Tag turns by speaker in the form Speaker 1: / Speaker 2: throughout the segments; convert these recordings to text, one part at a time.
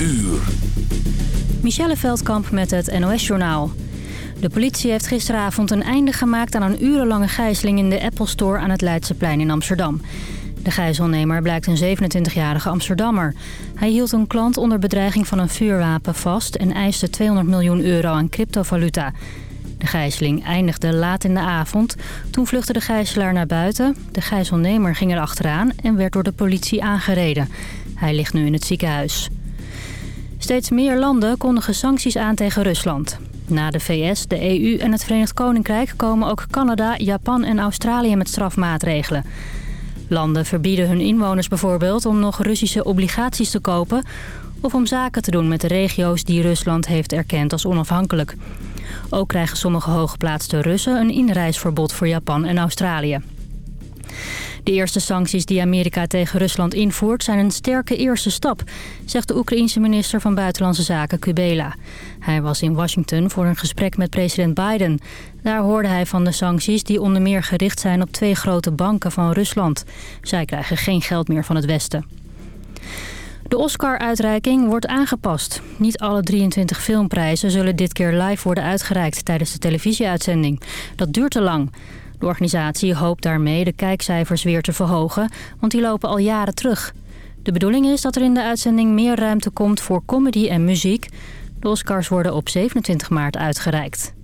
Speaker 1: uur.
Speaker 2: Michelle Veldkamp met het NOS-journaal. De politie heeft gisteravond een einde gemaakt aan een urenlange gijzeling in de Apple Store aan het Leidseplein in Amsterdam. De gijzelnemer blijkt een 27-jarige Amsterdammer. Hij hield een klant onder bedreiging van een vuurwapen vast en eiste 200 miljoen euro aan cryptovaluta. De gijzeling eindigde laat in de avond. Toen vluchtte de gijzelaar naar buiten. De gijzelnemer ging er achteraan en werd door de politie aangereden. Hij ligt nu in het ziekenhuis. Steeds meer landen kondigen sancties aan tegen Rusland. Na de VS, de EU en het Verenigd Koninkrijk komen ook Canada, Japan en Australië met strafmaatregelen. Landen verbieden hun inwoners bijvoorbeeld om nog Russische obligaties te kopen... of om zaken te doen met de regio's die Rusland heeft erkend als onafhankelijk. Ook krijgen sommige hooggeplaatste Russen een inreisverbod voor Japan en Australië. De eerste sancties die Amerika tegen Rusland invoert zijn een sterke eerste stap, zegt de Oekraïense minister van Buitenlandse Zaken Kubela. Hij was in Washington voor een gesprek met president Biden. Daar hoorde hij van de sancties die onder meer gericht zijn op twee grote banken van Rusland. Zij krijgen geen geld meer van het Westen. De Oscar-uitreiking wordt aangepast. Niet alle 23 filmprijzen zullen dit keer live worden uitgereikt tijdens de televisieuitzending. Dat duurt te lang. De organisatie hoopt daarmee de kijkcijfers weer te verhogen, want die lopen al jaren terug. De bedoeling is dat er in de uitzending meer ruimte komt voor comedy en muziek. De Oscars worden op 27 maart uitgereikt.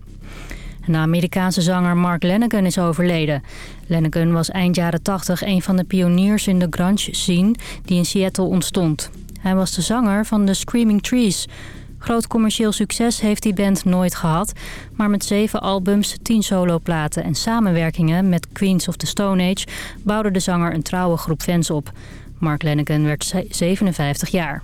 Speaker 2: de Amerikaanse zanger Mark Lanegan is overleden. Lanegan was eind jaren 80 een van de pioniers in de grunge scene die in Seattle ontstond. Hij was de zanger van The Screaming Trees... Groot commercieel succes heeft die band nooit gehad... maar met zeven albums, tien soloplaten en samenwerkingen met Queens of the Stone Age... bouwde de zanger een trouwe groep fans op. Mark Lennigan werd 57 jaar.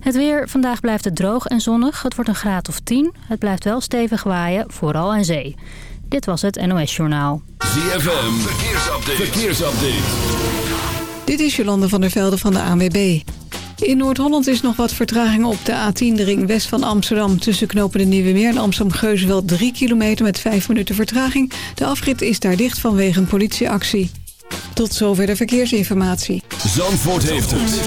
Speaker 2: Het weer. Vandaag blijft het droog en zonnig. Het wordt een graad of 10. Het blijft wel stevig waaien, vooral aan zee. Dit was het NOS Journaal.
Speaker 1: ZFM. Verkeersupdate. Verkeersupdate.
Speaker 3: Dit is Jolande van der Velde van de ANWB. In Noord-Holland is nog wat vertraging op de A10, de ring west van Amsterdam... tussen knopen de Nieuwe Meer en Amsterdam-Geuzenveld 3 kilometer met 5 minuten vertraging. De afrit is daar dicht vanwege een politieactie. Tot zover de verkeersinformatie.
Speaker 1: Zandvoort heeft het.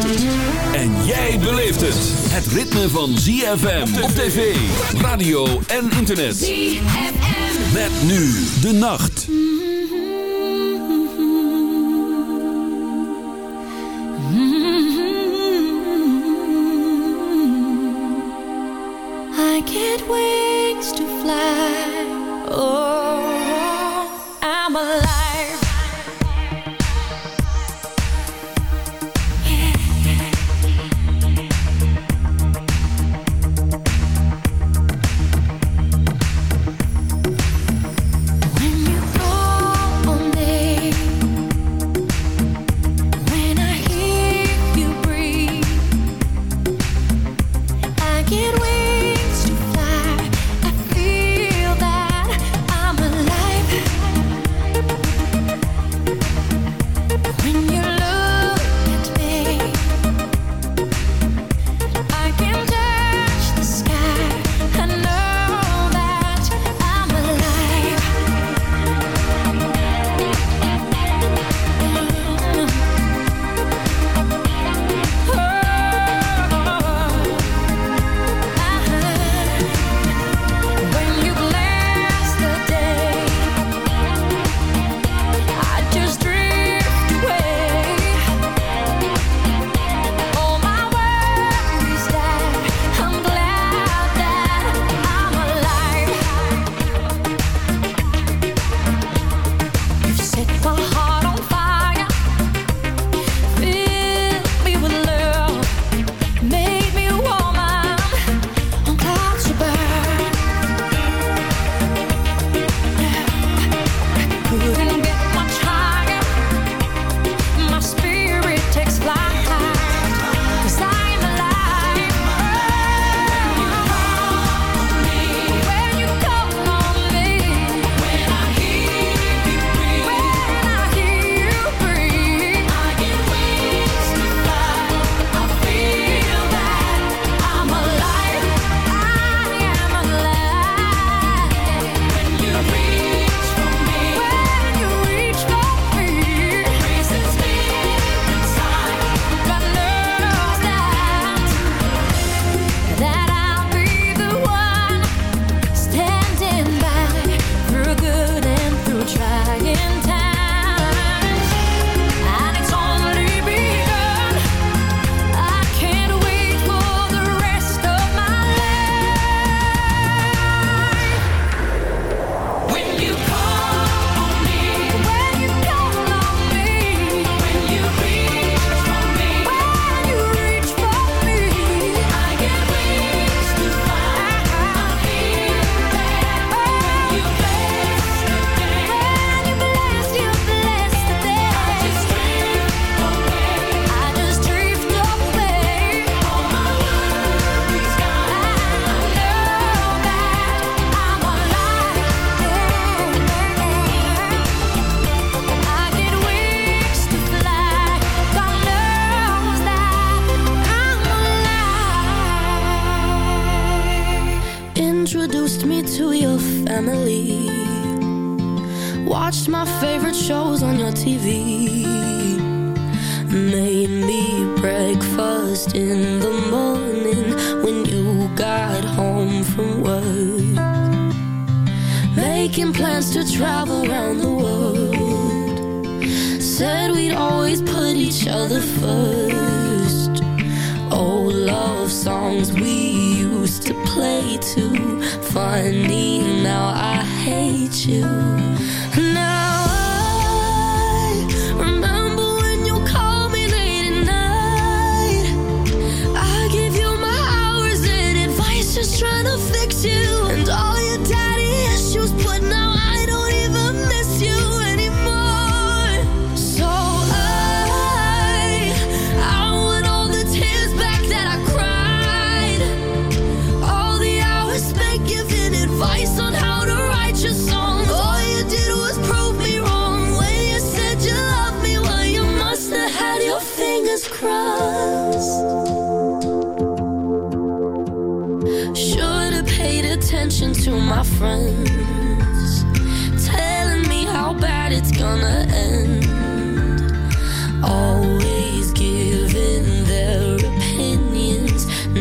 Speaker 1: En jij beleeft het. Het ritme van ZFM op tv, radio en internet. ZFM. Met nu de nacht.
Speaker 4: Get wings to fly. Oh,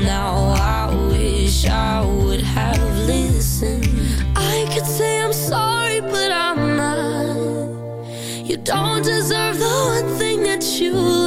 Speaker 5: Now I wish I would have listened. I could say I'm sorry, but I'm not. You don't deserve the one thing that you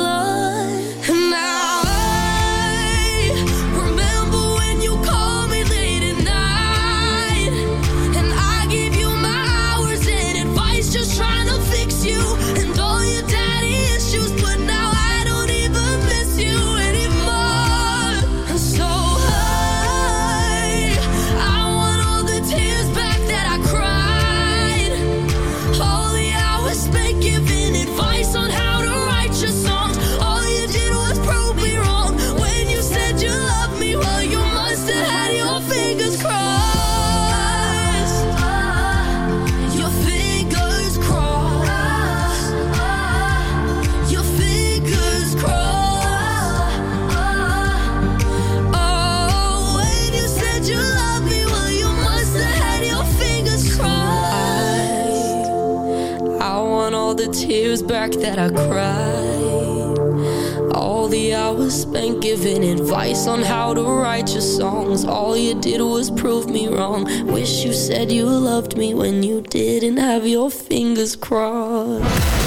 Speaker 5: ain't giving advice on how to write your songs. All you did was prove me wrong. Wish you said you loved me when you didn't have your fingers crossed.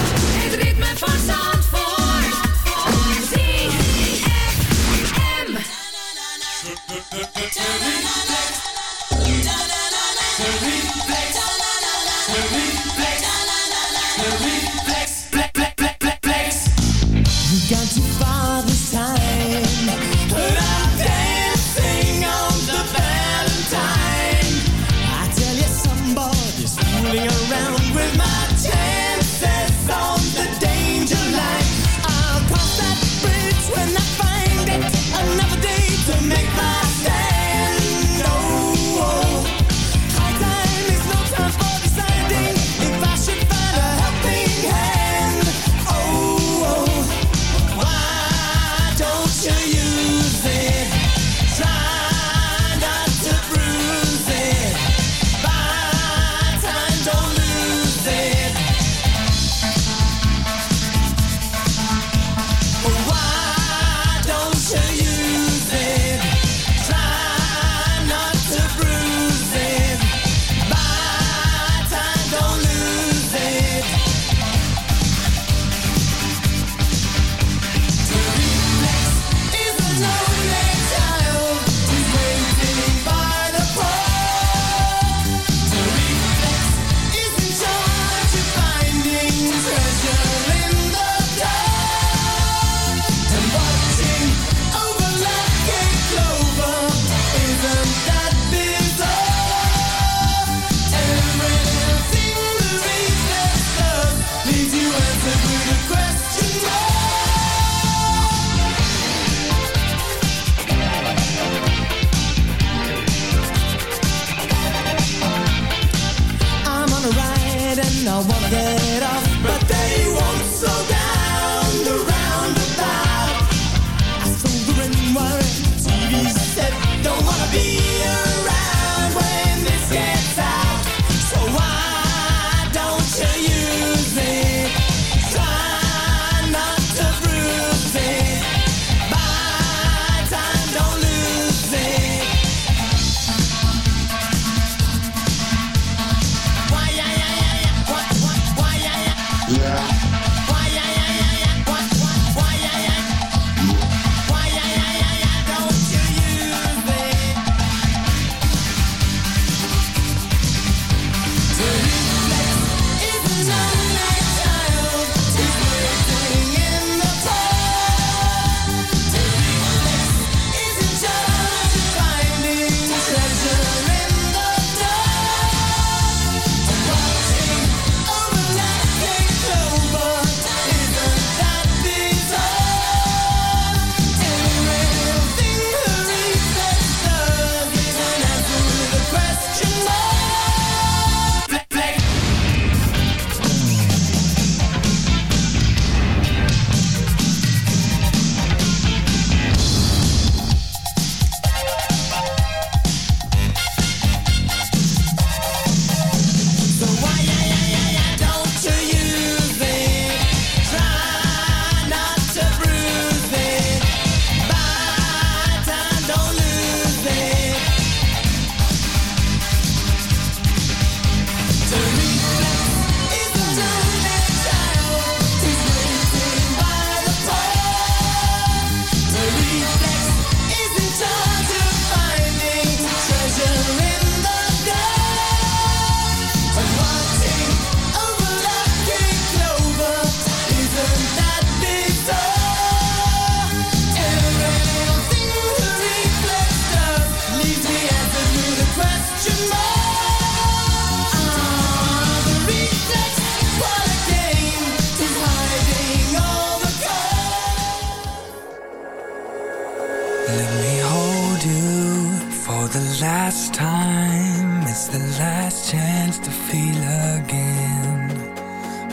Speaker 6: last time, it's the last chance to feel again.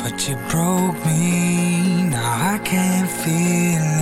Speaker 6: But you broke me, now I can't feel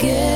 Speaker 7: Good.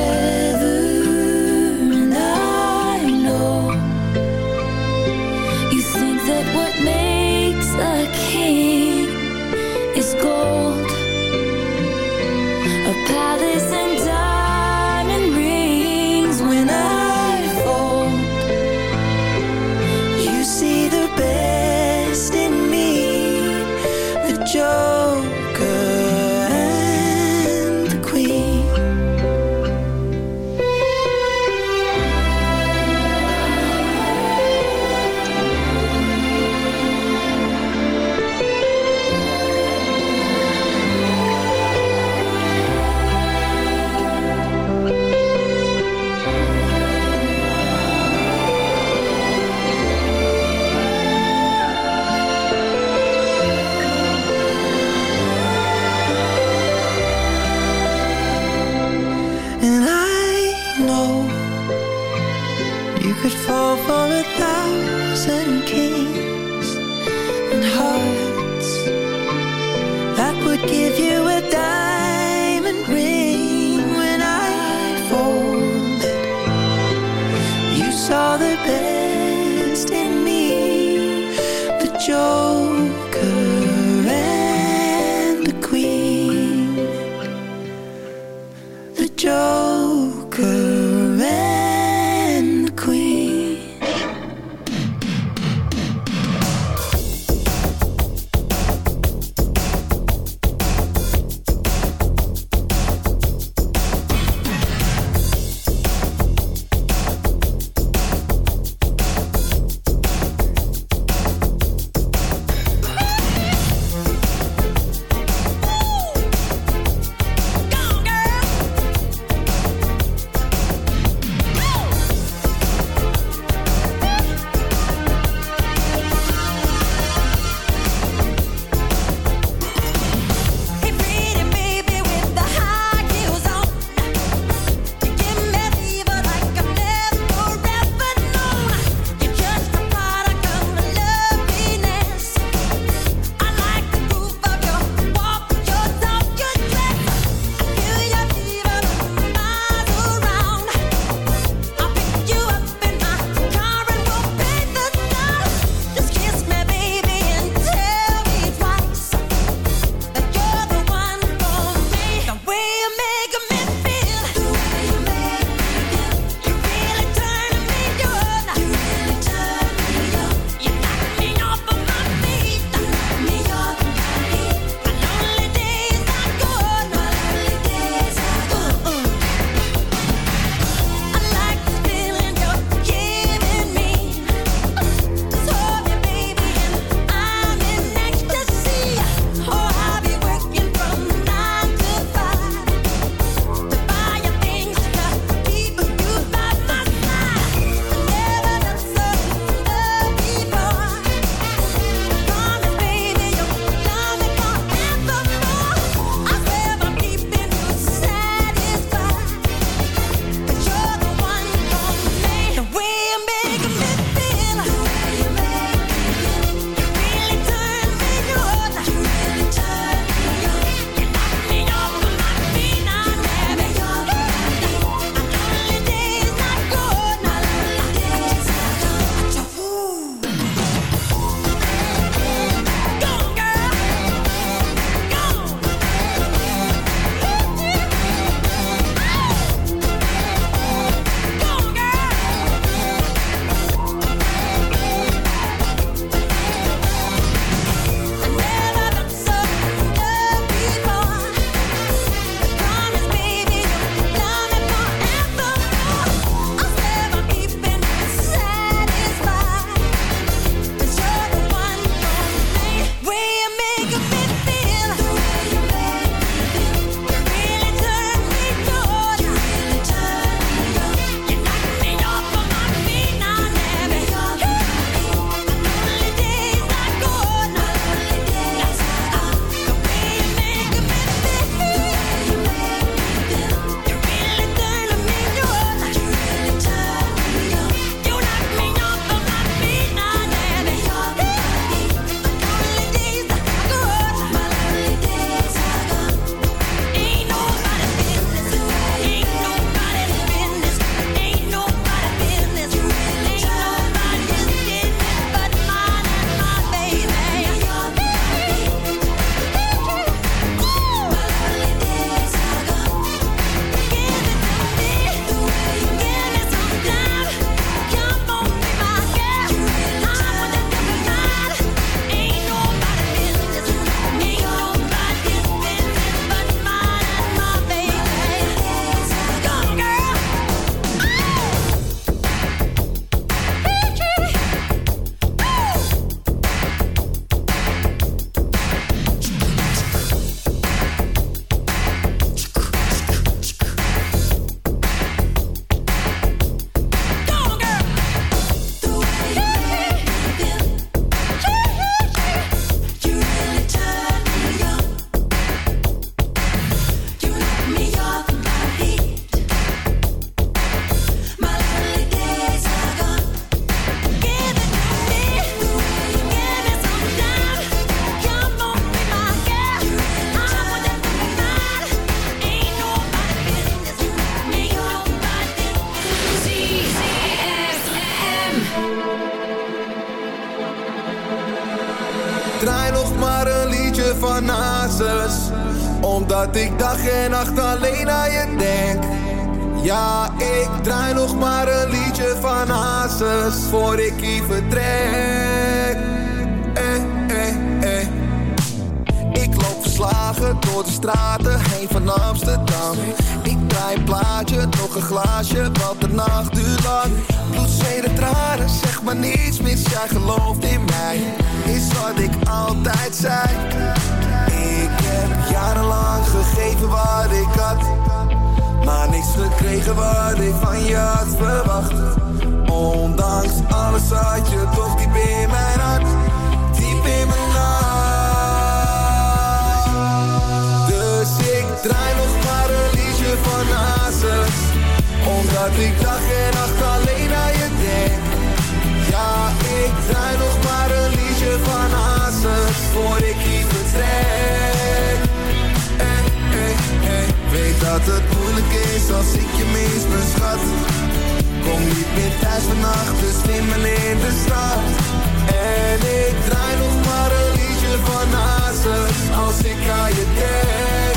Speaker 7: Voor ik hier vertrek. Eh, eh, eh. Ik loop verslagen door de straten heen van Amsterdam. Ik draai een plaatje, nog een glaasje, want de nacht duurt lang. Bloed, zweet en tranen, zeg maar niets mis, jij gelooft in mij. Is wat ik altijd zei. Ik heb jarenlang gegeven wat ik had. Maar niks gekregen wat ik van je had verwacht. Ondanks alles had je toch diep in mijn hart. Diep in mijn hart. Dus ik draai nog maar een liedje van Hazes. Omdat ik dag en nacht alleen aan je denk. Ja, ik draai nog maar een liedje van Hazes. Voor ik hier vertrek. Eh, eh, eh. Weet dat het moeilijk is als ik je mis, mijn schat. Kom niet meer thuis vannacht, dus slimmel in de stad. En ik draai nog maar een liedje van Hazes als ik aan je denk.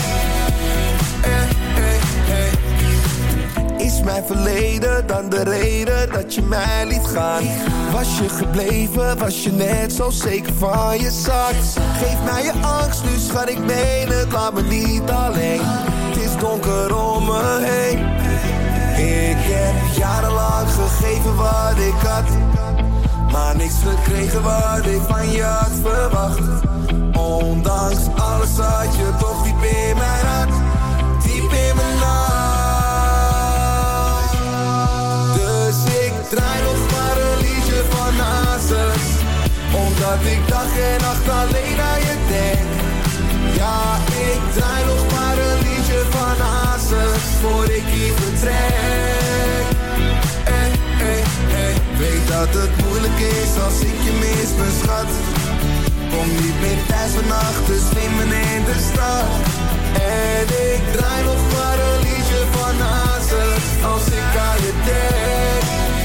Speaker 7: Eh, eh, eh. Is mijn verleden dan de reden dat je mij liet gaan? Was je gebleven, was je net zo zeker van je zak? Geef mij je angst, nu schat ik meen het, laat me niet alleen. Het is donker om me heen. Ik heb jarenlang gegeven wat ik had. Maar niks gekregen wat ik van je had verwacht. Ondanks alles had je toch diep in mijn hart. Diep in mijn hart. Dus ik draai nog maar een liedje van Hazes. Omdat ik dag en nacht alleen aan je denk. Ja, ik draai nog maar een liedje van Hazes. Voor ik hier vertrek. Eh, eh, eh. Weet dat het moeilijk is als ik je mis, mijn schat. Kom niet meer thuis vannacht, dus slimmen in de stad. En ik draai nog maar een liedje van Hazes. Als ik aan je denk.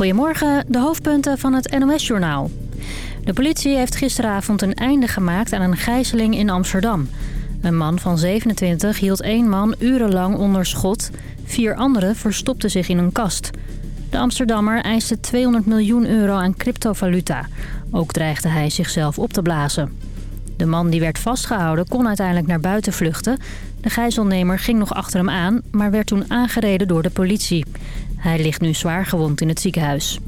Speaker 2: Goedemorgen, de hoofdpunten van het NOS-journaal. De politie heeft gisteravond een einde gemaakt aan een gijzeling in Amsterdam. Een man van 27 hield één man urenlang onder schot. Vier anderen verstopten zich in een kast. De Amsterdammer eiste 200 miljoen euro aan cryptovaluta. Ook dreigde hij zichzelf op te blazen. De man die werd vastgehouden kon uiteindelijk naar buiten vluchten. De gijzelnemer ging nog achter hem aan, maar werd toen aangereden door de politie. Hij ligt nu zwaar gewond in het ziekenhuis.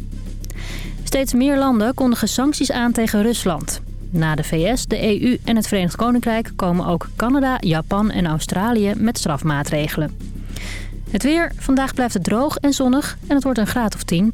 Speaker 2: Steeds meer landen kondigen sancties aan tegen Rusland. Na de VS, de EU en het Verenigd Koninkrijk komen ook Canada, Japan en Australië met strafmaatregelen. Het weer. Vandaag blijft het droog en zonnig en het wordt een graad of 10.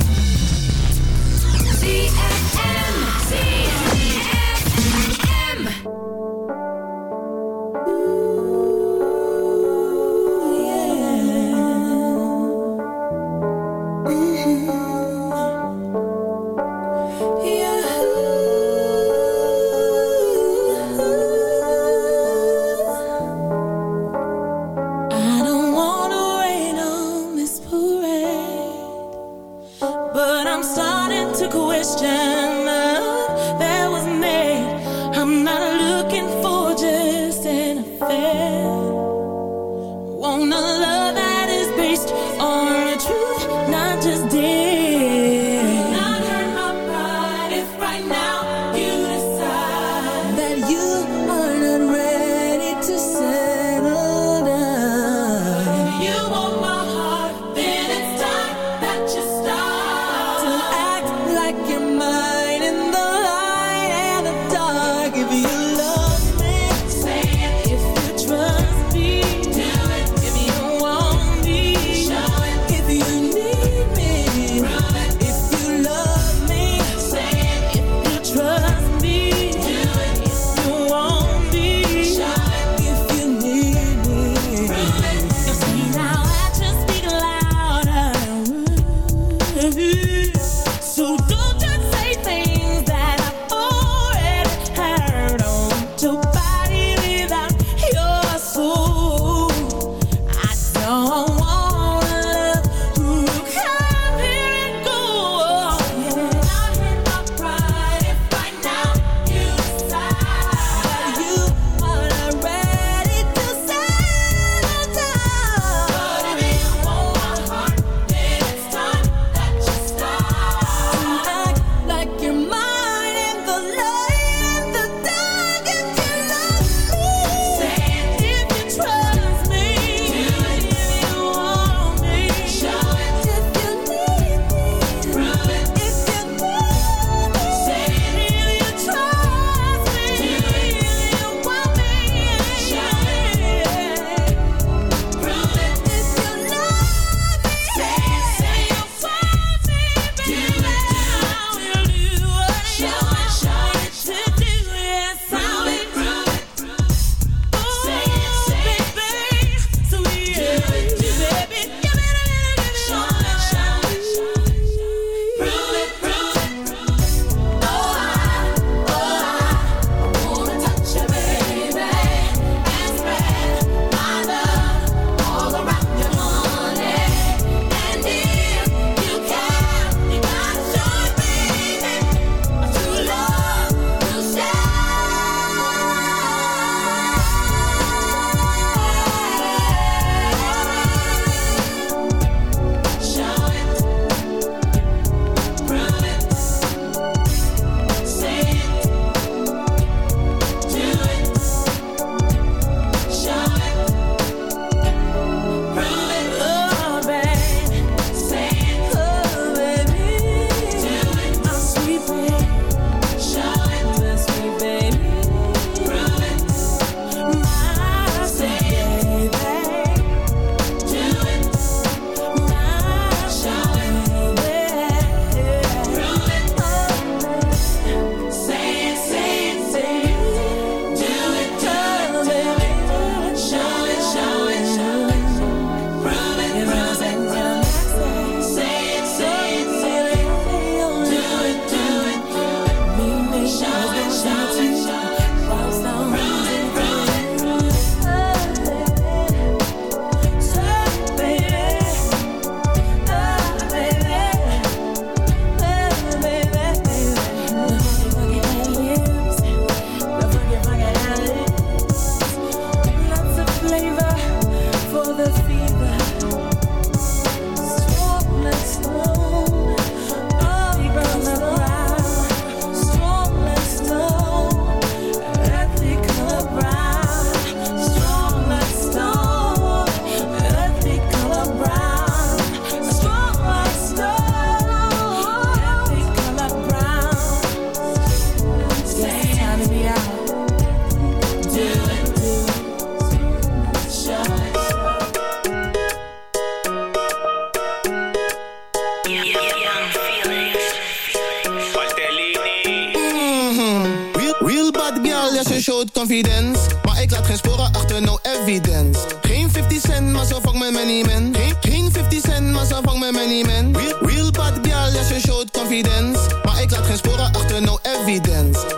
Speaker 8: Evidence. Geen 50 cent, maar zo fuck met many men. Geen, geen 50 cent, maar zo fuck met many men. Real, real bad girl, ja, ze showt confidence. Maar ik laat geen sporen achter, no evidence.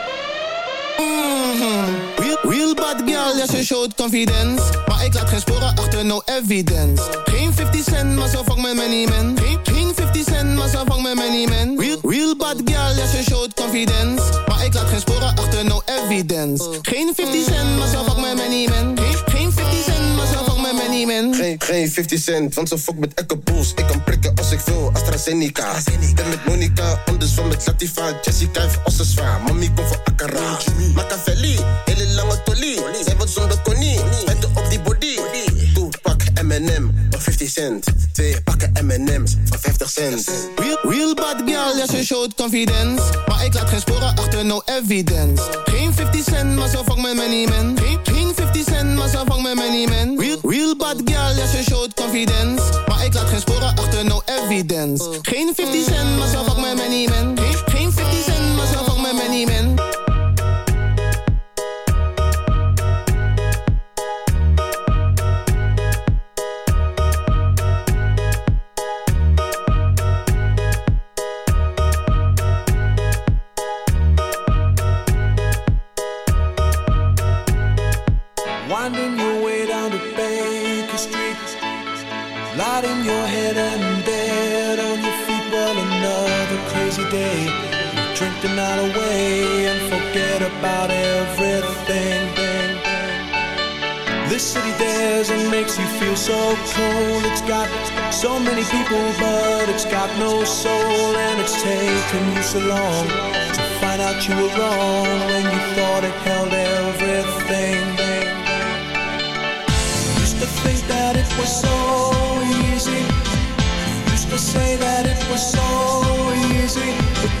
Speaker 8: Mhm. Real, bad girl, ja, ze showt confidence. Maar ik laat geen sporen achter, no evidence. Geen 50 cent, maar zo fuck met many men. Geen, geen 50 cent, maar zo fuck met many men. Real, real bad girl, ja, ze showt confidence. Maar ik laat geen sporen achter, no evidence. Geen 50 cent, maar zo fuck met many men. Geen, geen 50 cent, maar zo
Speaker 9: Geen, geen 50 cent, want ze fuck met Echo Bulls. Ik kan prikken als ik wil, AstraZeneca. Ben met Monica, anders van met Latifa. Jessica heeft ossen zwaar, mami komt voor Akara. Machiavelli, hele lange tolie. Zij wordt zonder konie, met op die body. Toe, pak M&M, 50 cent. Twee pakken M&M's, van 50 cent.
Speaker 8: Real, real bad girl, ja, ze showt confidence. Maar ik laat geen sporen achter, no evidence. Geen 50 cent, maar zo fuck met many men. Geen, geen 50 cent, maar zo fuck met many men. Real, real bad girl, ja, ze showt confidence. Maar ik laat geen sporen achter, no evidence. Geen 50 cent, maar zo fuck met many men. Geen, geen 50 cent, maar zo fuck met many men.
Speaker 10: Winding your way down to Baker Street. Lighting your head and dead on your feet. Well, another crazy day. You drink the night away and forget about everything. This city dares and makes you feel so cold. It's got so many people, but it's got no soul. And it's taken you so long to find out you were wrong when you thought it held everything. Was so easy. You Used to say that it was so easy.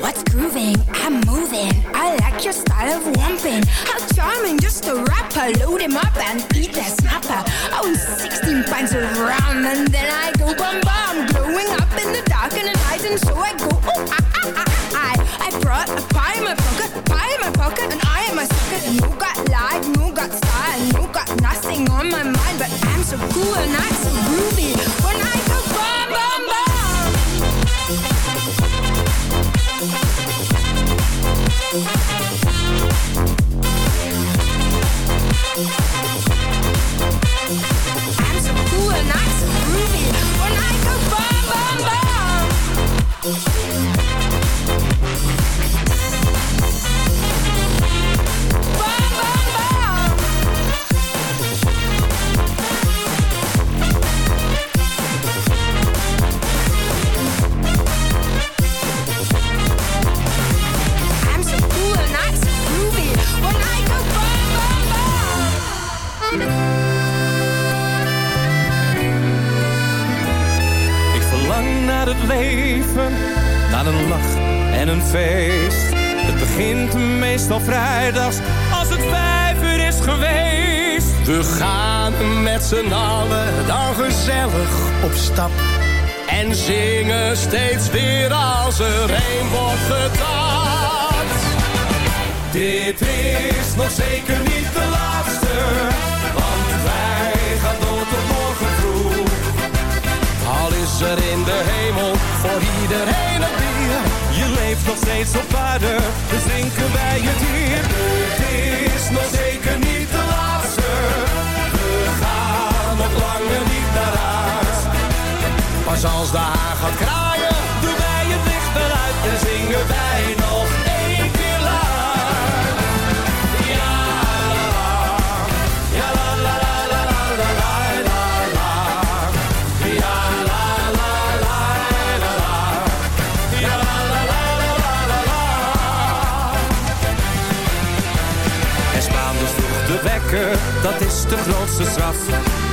Speaker 11: What's grooving? I'm moving. I like your style of lumping. How charming, just a rapper. Load him up and eat that snapper. I was 16 pints of rum and then I go bum bum. Glowing up in the dark in the night and so I go oh ah ah ah ah. I, I brought a pie in my pocket, pie in my pocket and I am a sucker. No got life, no got style, no got nothing on my mind, but I'm so cool and
Speaker 12: z'n allen dan gezellig op stap. En zingen steeds weer als er een wordt getapt. Dit is nog zeker niet de laatste, want wij gaan door tot morgen vroeg. Al is er in de hemel voor iedereen een bier.
Speaker 13: Je leeft nog steeds op aarde, dus drinken wij het hier.
Speaker 12: Dit is nog zeker niet de laatste. Langer niet naar. Pas als de haan gaat kraaien, doen wij het licht eruit en zingen wij nog één keer luid. Ja, la, la. ja, la, la, la, la, la, la, la, la, la. Ja, la, la, la, la, la. Ja, la, la, la, la, la, la, la.
Speaker 13: En maandels vroeg de wekker, dat is de grootste straf.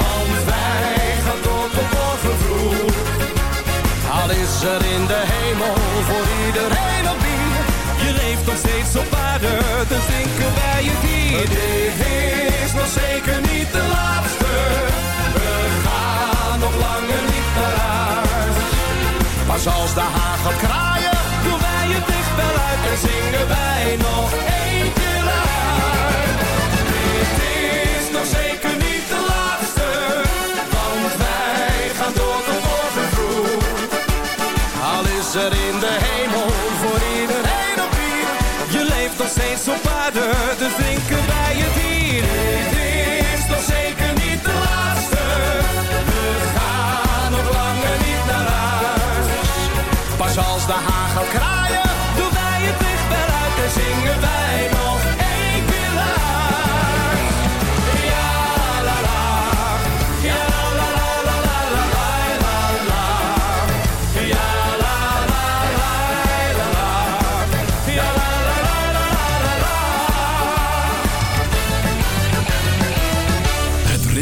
Speaker 12: want wij gaan door tot morgen vroeg. Al is er in de hemel voor iedereen op
Speaker 13: je leeft nog steeds op aarde, dus zinken wij je dier.
Speaker 12: Dit is nog zeker niet de laatste, we gaan nog langer niet naar huis. Pas als de hagen gaat kraaien,
Speaker 13: doen wij het dicht
Speaker 12: wel uit en zingen wij nog één keer luid. Dit is nog zeker niet in de hemel voor iedereen op hier. Je leeft nog steeds op aarde, dus drinken bij je dier. Dit is toch zeker niet de laatste. We gaan nog langer niet naar huis. Pas als de hagel kraaien, doen wij het licht uit en zingen wij nog.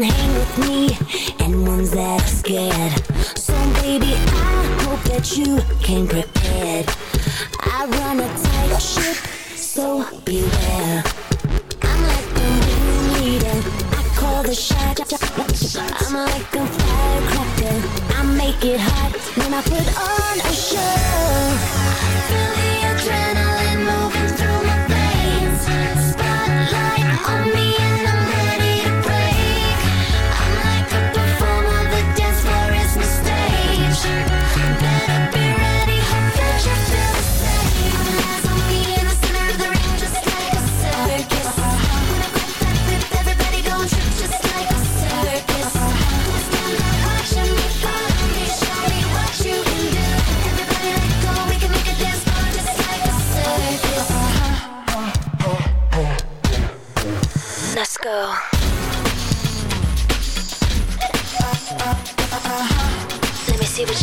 Speaker 14: can
Speaker 15: hang with me and ones that are scared. So baby, I hope that you came prepared. I run a tight ship, so beware. I'm like the ring leader, I call the shots. I'm like a firecracker, I make it hot when I put on a show.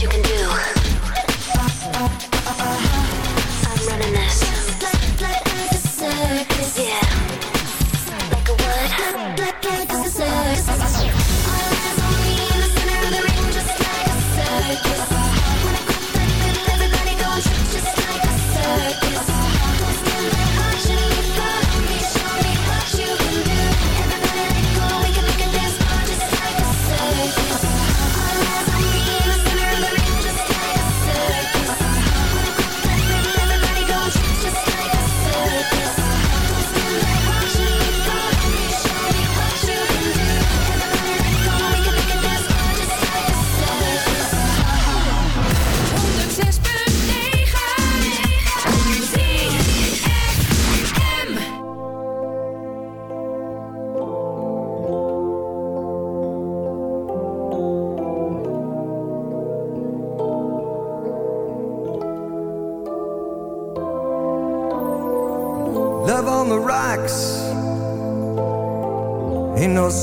Speaker 15: you can do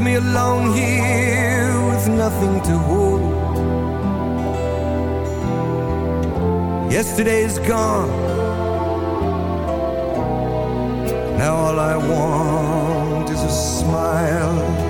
Speaker 16: me alone here with nothing to hold. Yesterday's gone. Now all I want is a smile.